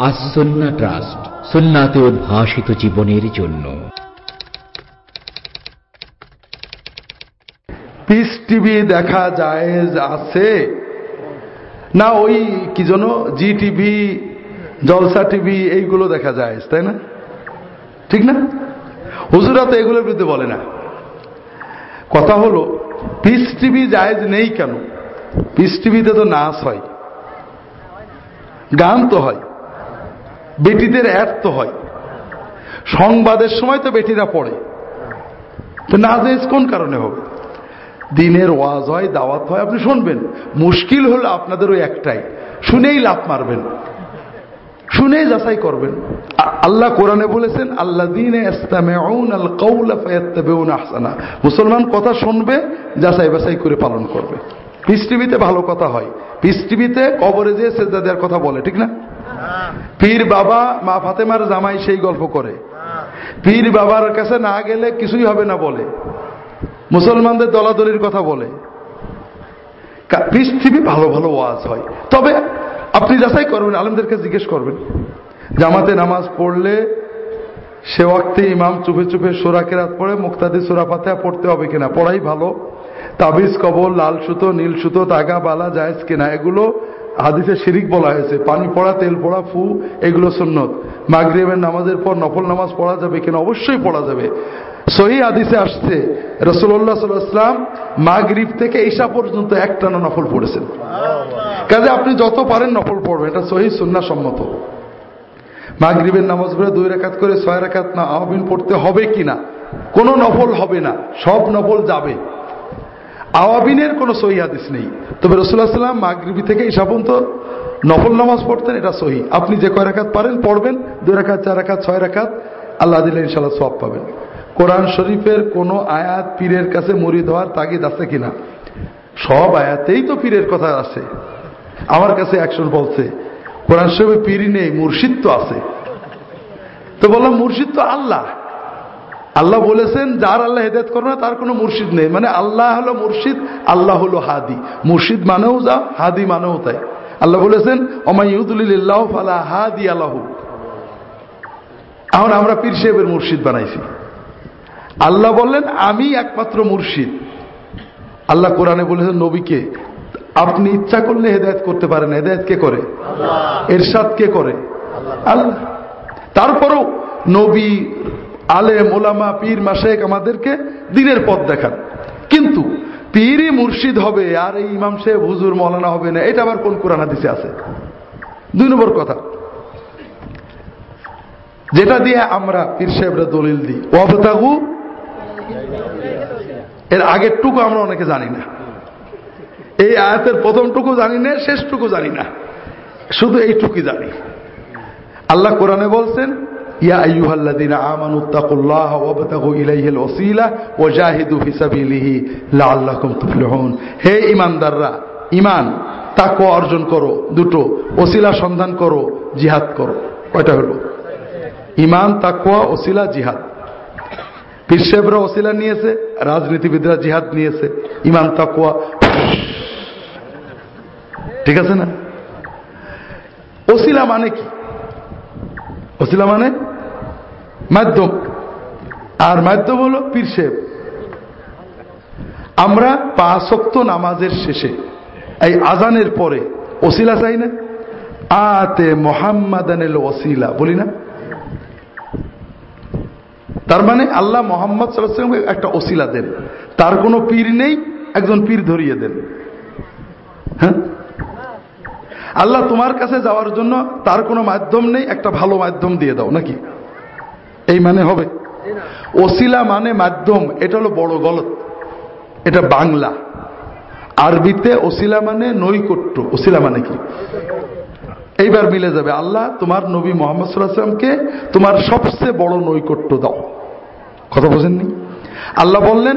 আসন্না trust, সুন্নাতে উদ্ভাসিত জীবনের জন্য। পিস টিভি দেখা যায় আছে? না, ওই কি যেন জি টিভি, জলসা টিভি, এইগুলো দেখা যায় তাই না? ঠিক না? হুজুরা তো এগুলোর বিরুদ্ধে বলে না। কথা হলো, পিস টিভি জায়েজ নেই কেন? পিস টিভিতে তো নাচ হয়। গান তো হয়। বেটিদের অ্যাড তো হয়। সংবাদের সময় তো বেটিরা পড়ে। তো না জায়েজ কোন কারণে হবে? দিনের ওয়াজ হয়, দাওয়াত হয়, আপনি শুনবেন। মুশকিল হলো আপনাদের ওই একটাই, শুনেই লাভ মারবেন। শুনেই যাচাই করবেন। আল্লাহ কোরআনে বলেছেন আল্লাহ আহসানা। মুসলমান কথা শুনবে, যাচাই বাছাই করে পালন করবে। পিস ভালো কথা হয়। পিস কবরে যে সেজা দেওয়ার কথা বলে, ঠিক না? পীর বাবা মা ফাতেমার জামাই সেই গল্প করে। পীর বাবার কাছে না গেলে কিছুই হবে না বলে। মুসলমানদের দলাদলির কথা বলে। পৃথিবী ভালো ভালো ওয়াজ হয়। তবে আপনি যাচাই করবেন, আলমদেরকে জিজ্ঞেস করবেন। জামাতে নামাজ পড়লে সে ওয়াক্তে ইমাম চুপে চুপে সোরা কেরাত পড়ে মুক্তাদি সোরা পাতে পড়তে হবে কিনা? পড়াই ভালো। তাবিজ কবল লাল সুতো, নীল সুতো তাগা বালা, জায়েজ কিনা? এগুলো হাদিসে শিরিক বলা হয়েছে, পানি পড়া, তেল পড়া, ফু, এগুলো সুন্নত। মাগরিবের নামাজের পর নফল নামাজ পড়া যাবে কিনা অবশ্যই পড়া যাবে। সহি আদিসে আসছে রসুল্লাহ সাল্লাম মাগরিব থেকে ঈশা পর্যন্ত একটানা নফল পড়েছেন। কাজে আপনি যত পারেন নফল পড়বেন, এটা সহি সুন্না সম্মত। মাগরিবের নামাজ পড়ে দুই রেখাত করে ছয় রেখাত না আহবিন পড়তে হবে কিনা? কোনো নফল হবে না, সব নফল যাবে। আওয়াবিনের কোনো সহি হাদিস নেই। তবে রসুল্লাহ সাল্লাম মাগরিবি থেকে পর্যন্ত নফল নামাজ পড়তেন, এটা সহি। আপনি যে কয় রেখাত পারেন, পড়বেন। দুই রেখাত চার রেখাত ছয় রেখাত আল্লাহ দিলে ইনশাল্লাহ সব পাবেন। কোরআন শরীফের কোন আয়াত পীরের কাছে মুড়ি দেওয়ার তাগিদ আছে কিনা? সব আয়াতেই তো পীরের কথা আছে। আমার কাছে একজন বলছে, কোরআন শরীফে পীরই নেই, মুর্শিদ তো আছে। তো বললাম, মুর্শিদ তো আল্লাহ। আল্লাহ বলেছেন যার আল্লাহ হেদায়ত করবে না তার কোনো মুর্শিদ নেই। মানে আল্লাহ হলো মুর্শিদ আল্লাহ হলো হাদি। মুর্শিদ মানেও যা হাদি মানেও তাই। আল্লাহ বলেছেন অমাইউদুল্লাহ ফালা হাদি আল্লাহ এখন আমরা পীর সাহেবের মুর্শিদ বানাইছি। আল্লাহ বললেন আমি একমাত্র মুর্শিদ। আল্লাহ কোরআনে বলেছেন নবীকে আপনি ইচ্ছা করলে হেদায়ত করতে পারেন। হেদায়ত কে করে? এরশাদ কে করে? আল্লাহ। তারপরও নবী আলেম ওলামা পীর মাসেক আমাদেরকে দিনের পথ দেখান। কিন্তু পীরই মুর্শিদ হবে আর এই ইমাম সাহেব হুজুর, মৌলানা হবে না। এটা আবার কোন কোরআন হাদিসে আছে? দুই নম্বর কথা। যেটা দিয়ে আমরা পীর সাহেবরা দলিল দিই। অবতাগু এর আগের টুকু আমরা অনেকে জানি না। এই আয়াতের প্রথমটুকু জানি না, শেষটুকু জানি না। শুধু এইটুকু জানি। আল্লাহ কোরআনে বলছেন ইয়া আইয়ুহাল্লাযীনা আমানু তাকুল্লাহ ওয়াবতাগু ইলাইহিল ওয়াসিলা ওয়াজাহিদু ফি সাবিলিহি লাআল্লাকুম তুফলিহুন। হে ঈমানদাররা, ঈমান, তাকওয়া অর্জন করো দুটো, ওসিলা সন্ধান করো, জিহাদ করো। কয়টা হলো? ঈমান, তাকওয়া, ওসিলা, জিহাদ। পীরসাহেবরা ওসিলা নিয়েছে, রাজনীতিবিদরা জিহাদ নিয়েছে ইমান তাকুয়া ঠিক আছে না? ওসিলা মানে কি? ওসিলা মানে মাধ্যম আর মাধ্যম হল পীরসাহেব আমরা পাঁচক্ত নামাজের শেষে, এই আজানের পরে, ওসিলা চাই না? আতে মোহাম্মদানের ওসিলা, বলি না? তার মানে আল্লাহ মোহাম্মদ সাল্লামকে একটা ওসিলা দেন। তার কোনো পীর নেই, একজন পীর ধরিয়ে দেন। হ্যাঁ? আল্লাহ তোমার কাছে যাওয়ার জন্য তার কোনো মাধ্যম নেই, একটা ভালো মাধ্যম দিয়ে দাও, নাকি? এই মানে হবে। ওসিলা মানে মাধ্যম, এটা হলো বড় গলত। এটা বাংলা। আরবিতে ওসিলা মানে নৈকট্য। ওসিলা মানে কি? এইবার মিলে যাবে। আল্লাহ তোমার নবী মোহাম্মদ সাল্লাহামকে তোমার সবচেয়ে বড় নৈকট্য দাও। কথা বোঝেননি? আল্লাহ বললেন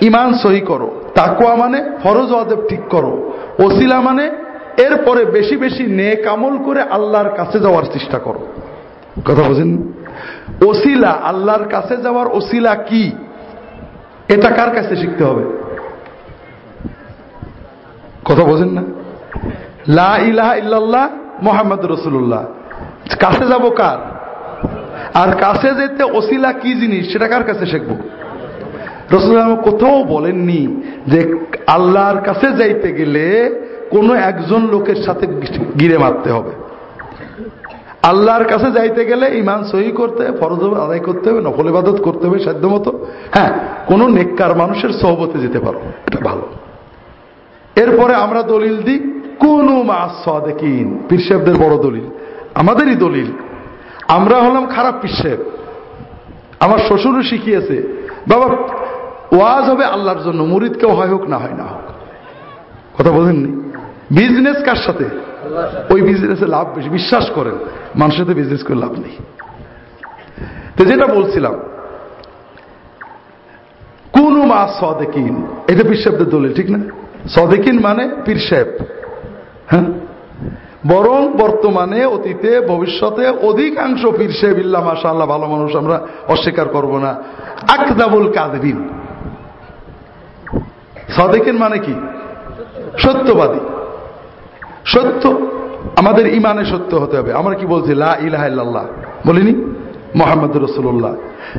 ইমান সহি করো। তাকুয়া মানে ফরজ অদেব ঠিক করো। ওসিলা মানে এরপরে বেশি বেশি নে কামল করে আল্লাহর কাছে যাওয়ার চেষ্টা করো। কথা বোঝেন ওসিলা, আল্লাহর কাছে যাওয়ার ওসিলা কি? এটা কার কাছে শিখতে হবে? কথা বোঝেন না? লা ইলাহা ইল্লাল্লাহ মোহাম্মদ রসুল্লাহ কাছে যাব কার? আর কাছে যেতে ওসিলা কি জিনিস, সেটা কার কাছে শিখব? রসুল কোথাও বলেননি যে আল্লাহর কাছে যাইতে গেলে কোনো একজন লোকের সাথে গিরে মারতে হবে। আল্লাহর কাছে যাইতে গেলে ইমান সহি করতে ফরজ আদায় করতে হবে, নফল ইবাদত করতে হবে, সাধ্য মতো। হ্যাঁ কোন নেককার মানুষের সহবতে যেতে পারো, এটা ভালো। এরপরে আমরা দলিল দিই, কোন মাসিন পিরসাবদের বড় দলিল। আমাদেরই দলিল। আমরা হলাম খারাপ পিসেব আমার শ্বশুরও শিখিয়েছে, বাবা, ওয়াজ হবে আল্লাহর জন্য মুরিদ কেউ হয় হোক, না হয় না হোক। কথা বোঝেননি বিজনেস কার সাথে? ওই বিজনেসে লাভ বেশি। বিশ্বাস করেন, মানুষের সাথে বিজনেস করে লাভ নেই। তো যেটা বলছিলাম, কোন মা সদেকিন, এটা পীর সাহেবদের দলিল, ঠিক না? সদেকিন মানে পীর সাহেব হ্যাঁ? বরং বর্তমানে, অতীতে, ভবিষ্যতে অধিকাংশ পীর সাহেব, ইল্লা মাসা আল্লাহ ভালো মানুষ আমরা অস্বীকার করব না। আকদাবুল কাদিন সদেকিন মানে কি? সত্যবাদী। সত্য? আমাদের ইমানে সত্য হতে হবে। আমরা কি বলছি? লা ইলাহ বলিনি? মোহাম্মদ রসুল্লাহ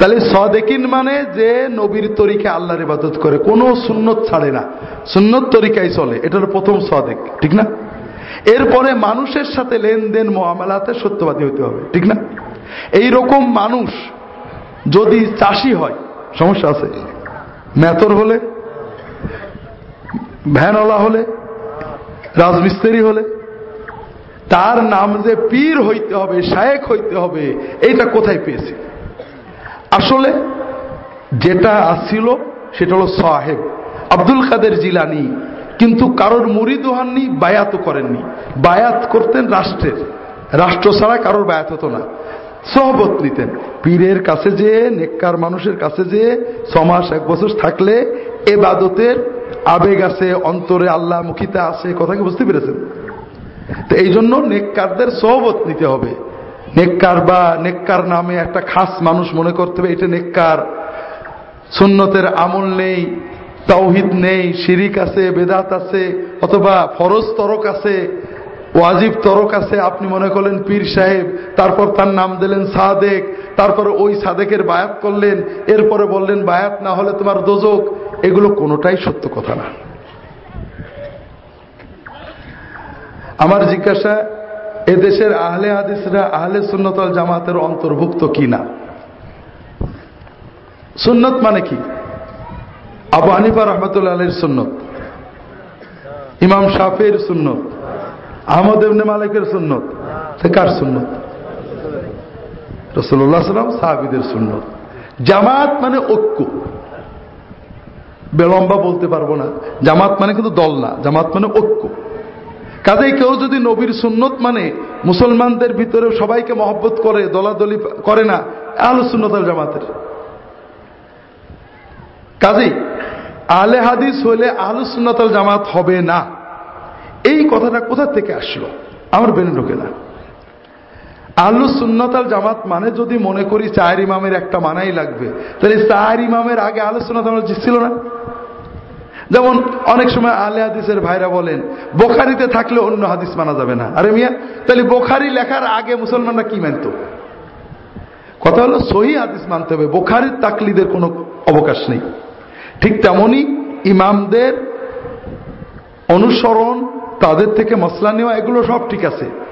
তাহলে সদেকিন মানে যে নবীর তরিকে আল্লাহর ইবাদত করে। কোন সুন্নত ছাড়ে না। সুন্নত তরিকায় চলে। এটা হলো প্রথম সদেক। ঠিক না? এরপরে মানুষের সাথে লেনদেন মহামেলাতে সত্যবাদী হতে হবে। ঠিক না? এই রকম মানুষ যদি চাষি হয়, সমস্যা আছে? মেতর হলে? ভ্যানওয়ালা হলে? রাজমিস্ত্রি হলে? তার নাম যে পীর হইতে হবে শায়েক হইতে হবে, এইটা কোথায় পেয়েছে? আসলে যেটা আসছিল সেটা হলো সাহেব, আব্দুল কাদের জিলানি। কিন্তু কারোর মুড়ি দোহাননি বায়াত করেননি। বায়াত করতেন রাষ্ট্রের। রাষ্ট্র ছাড়া কারোর বায়াত হতো না। সহবত নিতেন। পীরের কাছে যে, নেককার মানুষের কাছে যে, ছমাস এক বছর থাকলে এবাদতের আবেগ আছে, অন্তরে আল্লাহ মুখিতা আছে, কথা কি বুঝতে পেরেছেন? তো এই জন্য নেককারদের সহবত নিতে হবে। নেককার বা নেককার নামে একটা খাস মানুষ মনে করতে হবে, এটা নেককার। সুন্নতের আমল নেই, তাওহিদ নেই, শিরিক আছে, বেদাত আছে, অথবা ফরজ তরক আছে, ওয়াজিব তরক আছে, আপনি মনে করলেন পীর সাহেব, তারপর তার নাম দিলেন সাদেক, তারপরে ওই সাদেকের বায়াত করলেন, এরপরে বললেন বায়াত না হলে তোমার দোজক। এগুলো কোনোটাই সত্য কথা না। আমার জিজ্ঞাসা, এদেশের আহলে হাদিসরা আহলে সুন্নতল জামাতের অন্তর্ভুক্ত কি না? সুন্নত মানে কি? আবু আনিফা রহমতুল্লাহ আলীর সুন্নত। ইমাম শাফির সুন্নত। আহমদ ইবনে মালিকের সুন্নত। কার সুন্নত? রসুল্লাহ সাল্লাম সাহাবিদের সুন্নত। জামাত মানে ঐক্য। বেলম্বা বলতে পারব না। জামাত মানে কিন্তু দল না, জামাত মানে ঐক্য। কাজেই কেউ যদি নবীর সুন্নত মানে মুসলমানদের ভিতরে সবাইকে মহব্বত করে, দলাদলি করে না, আহল সুন্নত জামাতের। কাজেই আলে হাদিস হলে আহল সুন্নত জামাত হবে না। এই কথাটা কোথা থেকে আসলো? আমার বেনে ঢোকে না। আহলু সুন্নতাল জামাত মানে যদি মনে করি চার ইমামের একটা মানাই লাগবে। তাহলে চার ইমামের আগে আহলু সুন্নত ছিল না? যেমন অনেক সময় আলে হাদিসের ভাইরা বলেন, বোখারিতে থাকলে অন্য হাদিস মানা যাবে না। আরে মিয়া, তাহলে বোখারি লেখার আগে মুসলমানরা কি মানত? কথা হলো সহি হাদিস মানতে হবে। বোখারির তাকলিদের কোনো অবকাশ নেই। ঠিক তেমনই ইমামদের অনুসরণ, তাদের থেকে মশলা নেওয়া, এগুলো সব ঠিক আছে।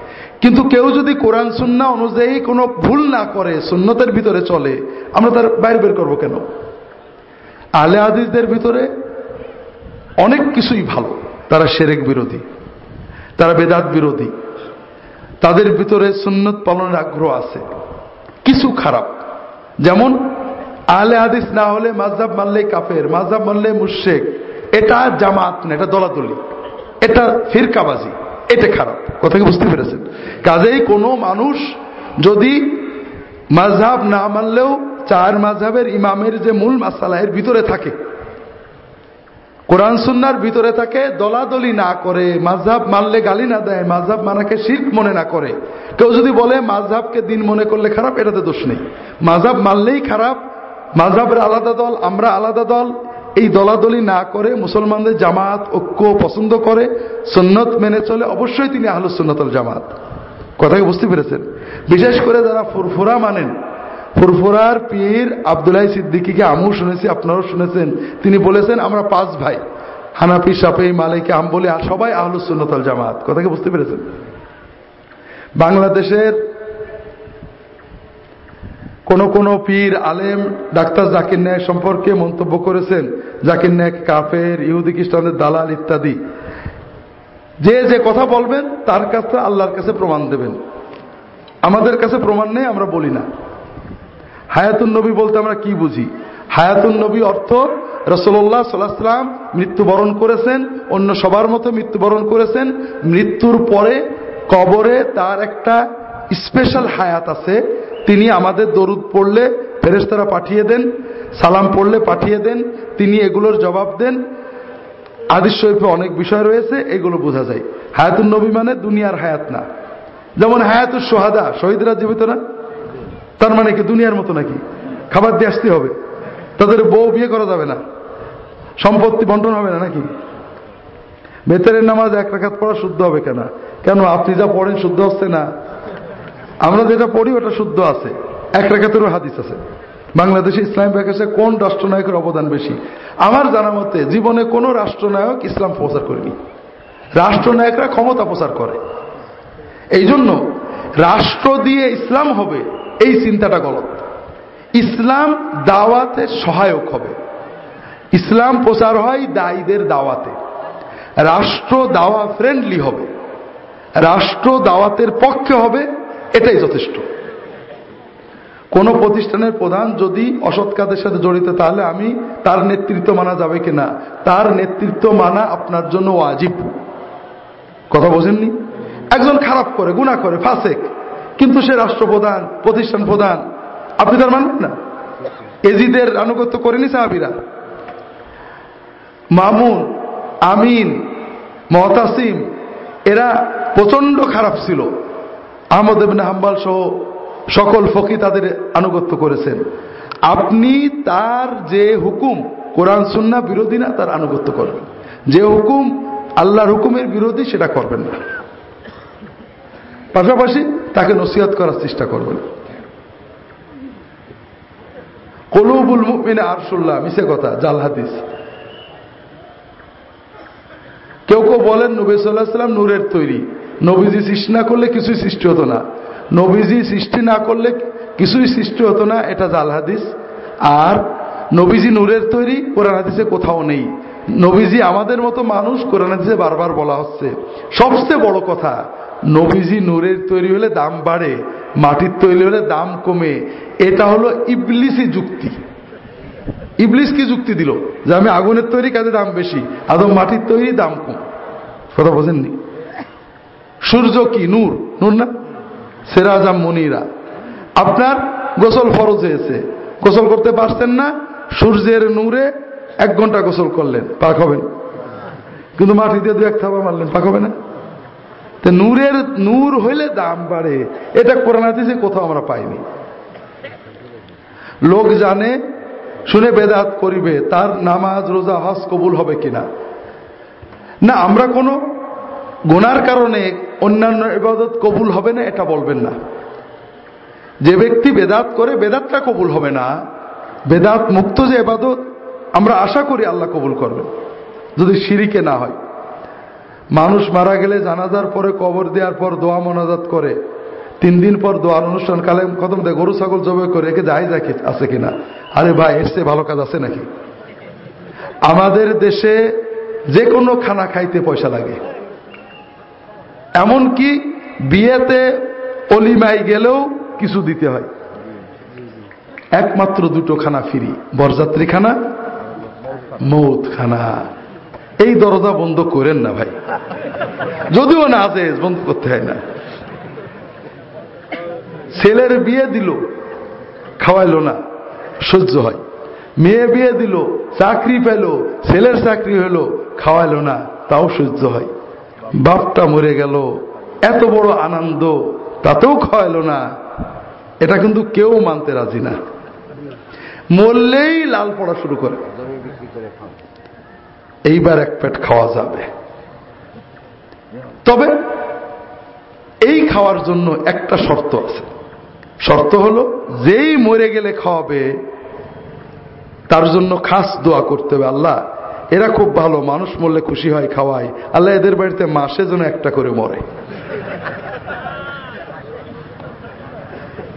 কিন্তু কেউ যদি কোরআন সুন্না অনুযায়ী কোনো ভুল না করে, সুন্নতের ভিতরে চলে, আমরা তার বাইরে বের করব কেন? আলে হাদিসদের ভিতরে অনেক কিছুই ভালো। তারা সেরেক বিরোধী, তারা বেদাত বিরোধী। তাদের ভিতরে সুন্নত পালনের আগ্রহ আছে। কিছু খারাপ। যেমন, আহলে হাদিস না হলে মাঝাব মানলে কাফের মাঝাব মানলে মুশেক এটা জামাত না, এটা দলাদলি। এটা ফিরকাবাজি। এটা খারাপ। কথা কি বুঝতে পেরেছেন? কাজেই কোনো মানুষ যদি মাঝহাব না মানলেও চার মাঝহাবের ইমামের যে মূল মাসালা এর ভিতরে থাকে, কোরআন সুন্নার ভিতরে থাকে, দলাদলি না করে মাঝহাব মানলে গালি না দেয় মাঝহাব মানাকে শির্ক মনে না করে। কেউ যদি বলে মাঝহাবকে দিন মনে করলে খারাপ, এটাতে দোষ নেই। মাঝহাব মানলেই খারাপ মাঝহাবের আলাদা দল, আমরা আলাদা দল এই দলাদলি না করে মুসলমানদের জামাত ঐক্য পছন্দ করে, সুন্নত মেনে চলে অবশ্যই তিনি আহলু সুন্নতল জামাত। কথাকে বুঝতে পেরেছেন? বিশেষ করে যারা ফুরফুরা মানেন, ফুরফুরার পীর আবদুল্লাহ সিদ্দিকিকে আমিও শুনেছি, আপনারাও শুনেছেন। তিনি বলেছেন, আমরা পাঁচ ভাই, হানাফি সাপে মালিকে আম বলে সবাই আহলুসুন্নতল জামাত। কথাকে বুঝতে পেরেছেন? বাংলাদেশের কোন কোন পীর, আলেম, ডাক্তার জাকির ন্যায় সম্পর্কে মন্তব্য করেছেন, জাকির ন্যায় কাফের, ইহুদি, খ্রিস্টানদের দালাল ইত্যাদি। যে যে কথা বলবেন, তার কাছে আল্লাহর কাছে প্রমাণ দেবেন। আমাদের কাছে প্রমাণ নেই, আমরা বলি না। হায়াতুন নবী বলতে আমরা কি বুঝি? হায়াতুন নবী অর্থ রসল্লাহ সাল্লাহাম মৃত্যুবরণ করেছেন, অন্য সবার মতো মৃত্যুবরণ করেছেন। মৃত্যুর পরে কবরে তার একটা স্পেশাল হায়াত আছে তিনি আমাদের দরুদ পড়লে ফেরেস্তারা পাঠিয়ে দেন, সালাম পড়লে পাঠিয়ে দেন, তিনি এগুলোর জবাব দেন। আদিস শরীফে অনেক বিষয় রয়েছে, এগুলো বোঝা যায়। হায়াতুল নবী মানে দুনিয়ার হায়াত না। যেমন হায়াতুর সোহাদা, শহীদরা জীবিত না? তার মানে কি দুনিয়ার মতো নাকি? খাবার দিয়ে আসতে হবে। তাদের বউ বিয়ে করা যাবে না। সম্পত্তি বন্টন হবে না নাকি? বেতারের নামাজ এক রাখাত পড়া শুদ্ধ হবে কেন? কেন আপনি যা পড়েন শুদ্ধ হচ্ছে না? আমরা যেটা পড়ি, ওটা শুদ্ধ আছে। এক রেখাতেরও হাদিস আছে। বাংলাদেশে ইসলাম ব্যাকাশে কোন রাষ্ট্রনায়কের অবদান বেশি? আমার জানা মতে, জীবনে কোনো রাষ্ট্রনায়ক ইসলাম প্রচার করেনি। রাষ্ট্রনায়করা ক্ষমতা প্রচার করে। এই জন্য রাষ্ট্র দিয়ে ইসলাম হবে, এই চিন্তাটা গলত। ইসলাম দাওয়াতে সহায়ক হবে। ইসলাম প্রচার হয় দায়ীদের দাওয়াতে। রাষ্ট্র দাওয়া ফ্রেন্ডলি হবে। রাষ্ট্র দাওয়াতের পক্ষে হবে এটাই যথেষ্ট। কোন প্রতিষ্ঠানের প্রধান যদি অসৎ কাজের সাথে জড়িত, তাহলে আমি তার নেতৃত্ব মানা যাবে কিনা তার নেতৃত্ব মানা আপনার জন্য ওয়াজিব। কথা বোঝেননি? একজন খারাপ করে গুণা করে, ফাসেক। কিন্তু সে রাষ্ট্রপ্রধান, প্রতিষ্ঠান প্রধান, আপনি তার মানবেন না? এজিদের আনুগত্য করেনি সাহাবিরা? মামুন, আমিন, মহতাসিম, এরা প্রচণ্ড খারাপ ছিল। আহমদ হাম্বাল সহ সকল ফকি তাদের আনুগত্য করেছেন। আপনি তার যে হুকুম, কোরআন সুন্না বিরোধী না, তার আনুগত্য করবেন। যে হুকুম আল্লাহর হুকুমের বিরোধী, সেটা করবেন না। পাশাপাশি তাকে নসিহত করার চেষ্টা করবেন। কলুবুল মুমিনে আরশুল্লাহ মিশে কথা, জাল হাদিস। কেউ কেউ বলেন নবী সাল্লাহ সাল্লাম নূরের তৈরি। নবীজি সৃষ্টি না করলে কিছুই সৃষ্টি হতো না। নবীজি সৃষ্টি না করলে কিছুই সৃষ্টি হতো না, এটা জাল হাদিস। আর নবীজি নূরের তৈরি, কোরআন হাদিসে কোথাও নেই। নবীজি আমাদের মতো মানুষ, কোরআন হাদিসে বারবার বলা হচ্ছে। সবচেয়ে বড় কথা, নবীজি নূরের তৈরি হলে দাম বাড়ে, মাটির তৈরি হলে দাম কমে। এটা হলো ইবলিসি যুক্তি। ইবলিস কি যুক্তি দিল? যে আমি আগুনের তৈরি কাজে দাম বেশি আদম মাটির তৈরি দাম কম। কথা বোঝেননি? সূর্য কি? নূর। নূর না? সেরাজাম মনিরা। আপনার গোসল ফরজ হয়েছে। গোসল করতে পারছেন না? সূর্যের নূরে এক ঘণ্টা গোসল করলেন। পাক হবেন কিন্তু মাটি দিয়ে দু এক থাবা মারলেন, পাক হবে না? তো নূরের, নূর হইলে দাম বাড়ে। এটা কোরআন হাদিসে কোথাও আমরা পাইনি। লোক জানে, শুনে বেদাত করিবে, তার নামাজ, রোজা, হজ কবুল হবে কিনা। না, আমরা কোনো গোনার কারণে অন্যান্য ইবাদত কবুল হবে না, এটা বলবেন না। যে ব্যক্তি বেদাত করে, বেদাতটা কবুল হবে না। বেদাত মুক্ত যে এবাদত আমরা আশা করি আল্লাহ কবুল করবেন। যদি সিঁড়িকে না হয়। মানুষ মারা গেলে জানাজার পরে কবর দেওয়ার পর দোয়া মনাজাত করে। তিন দিন পর দোয়ার অনুষ্ঠান কালে খতম দেয়, গরু, ছাগল জবে করে একে যাই যাকে আছে কিনা? আরে ভাই এসছে ভালো কাজ আছে নাকি? আমাদের দেশে যে কোনো খানা খাইতে পয়সা লাগে। এমনকি বিয়েতে অলিমাই গেলেও কিছু দিতে হয়। একমাত্র দুটো খানা ফিরি বরযাত্রী খানা মৌত খানা এই দরজা বন্ধ করেন না ভাই। যদিও না আছে, বন্ধ করতে হয় না। ছেলের বিয়ে দিল, খাওয়াইলো না, সহ্য হয়। মেয়ে বিয়ে দিল, চাকরি পেল, ছেলের চাকরি হলো, খাওয়াইলো না, তাও সহ্য হয়। বাপটা মরে গেল। এত বড় আনন্দ, তাতেও খাওয়াইলো না। এটা কিন্তু কেউ মানতে রাজি না। মরলেই লাল পড়া শুরু করে। এইবার এক পেট খাওয়া যাবে। তবে এই খাওয়ার জন্য একটা শর্ত আছে। শর্ত হলো, যেই মরে গেলে খাওয়াবে, তার জন্য খাস দোয়া করতে হবে আল্লাহ। এরা খুব ভালো মানুষ মরলে খুশি হয় খাওয়ায়। আল্লাহ এদের বাড়িতে মাসে যেন একটা করে মরে।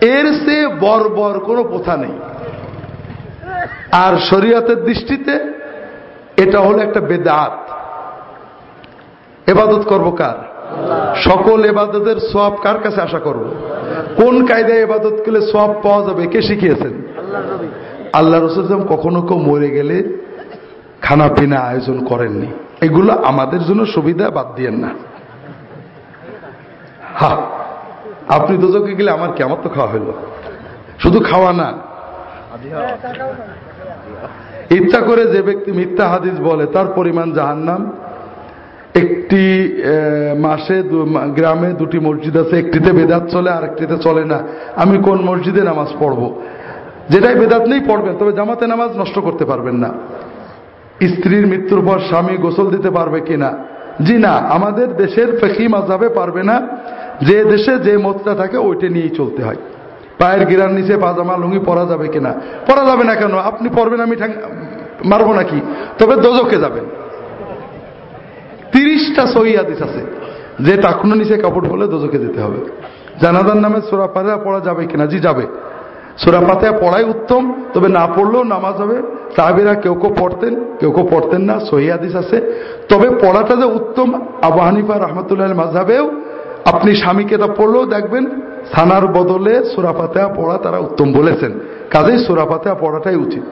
এর সে বর্বর কোনো প্রথা নেই। আর শরীয়তের দৃষ্টিতে এটা হলো একটা বেদাত। এবাদত করব কার? সকল এবাদতের সব কার কাছে আশা করব? কোন কায়দায় এবাদত করলে সব পাওয়া যাবে? কে শিখিয়েছেন? আল্লাহ রসুল কখনো কেউ মরে গেলে খানা পিনা আয়োজন করেননি। এগুলো আমাদের জন্য সুবিধা, বাদ দিয়েন না। হা, আপনি দুজকে গেলে আমার কি আমার তো খাওয়া হইল? শুধু খাওয়া না। ইচ্ছা করে যে ব্যক্তি মিথ্যা হাদিস বলে, তার পরিমাণ জাহান্নাম। একটি মাসে গ্রামে দুটি মসজিদ আছে, একটিতে বেদাত চলে আর একটিতে চলে না। আমি কোন মসজিদে নামাজ পড়ব? যেটাই বেদাত নেই পড়বেন, তবে জামাতে নামাজ নষ্ট করতে পারবেন না। স্ত্রীর মৃত্যুর পর স্বামী গোসল দিতে পারবে কিনা? জি না, আমাদের দেশের ফেকি মাজাবে পারবে না। যে দেশে যে মতটা থাকে ওইটা নিয়েই চলতে হয়। পায়ের গিরার নিচে পাজামা, লুঙ্গি পরা যাবে কিনা? পরা যাবে না কেন? আপনি পরবেন, আমি মারবো নাকি? তবে দোজকে যাবেন। তিরিশটা সহি আদিস আছে। যে টাকুনো নিচে কাপড় বলে দোজকে যেতে হবে। জানাদার নামে সোরা পাতা পড়া যাবে কিনা? জি, যাবে। সোরা পাতায় পড়াই উত্তম, তবে না পড়লেও নামাজ হবে। তাহাবিরা কেউ কেউ পড়তেন, কেউ কেউ পড়তেন না সহিদিস আছে। তবে পড়াটা যে উত্তম, আবু হানিফা রহমতুল্লাহ মাঝাবেও আপনি স্বামীকে তা পড়লেও দেখবেন থানার বদলে সুরাপাতা পড়া তারা উত্তম বলেছেন। কাজেই সুরাপাতা পড়াটাই উচিত।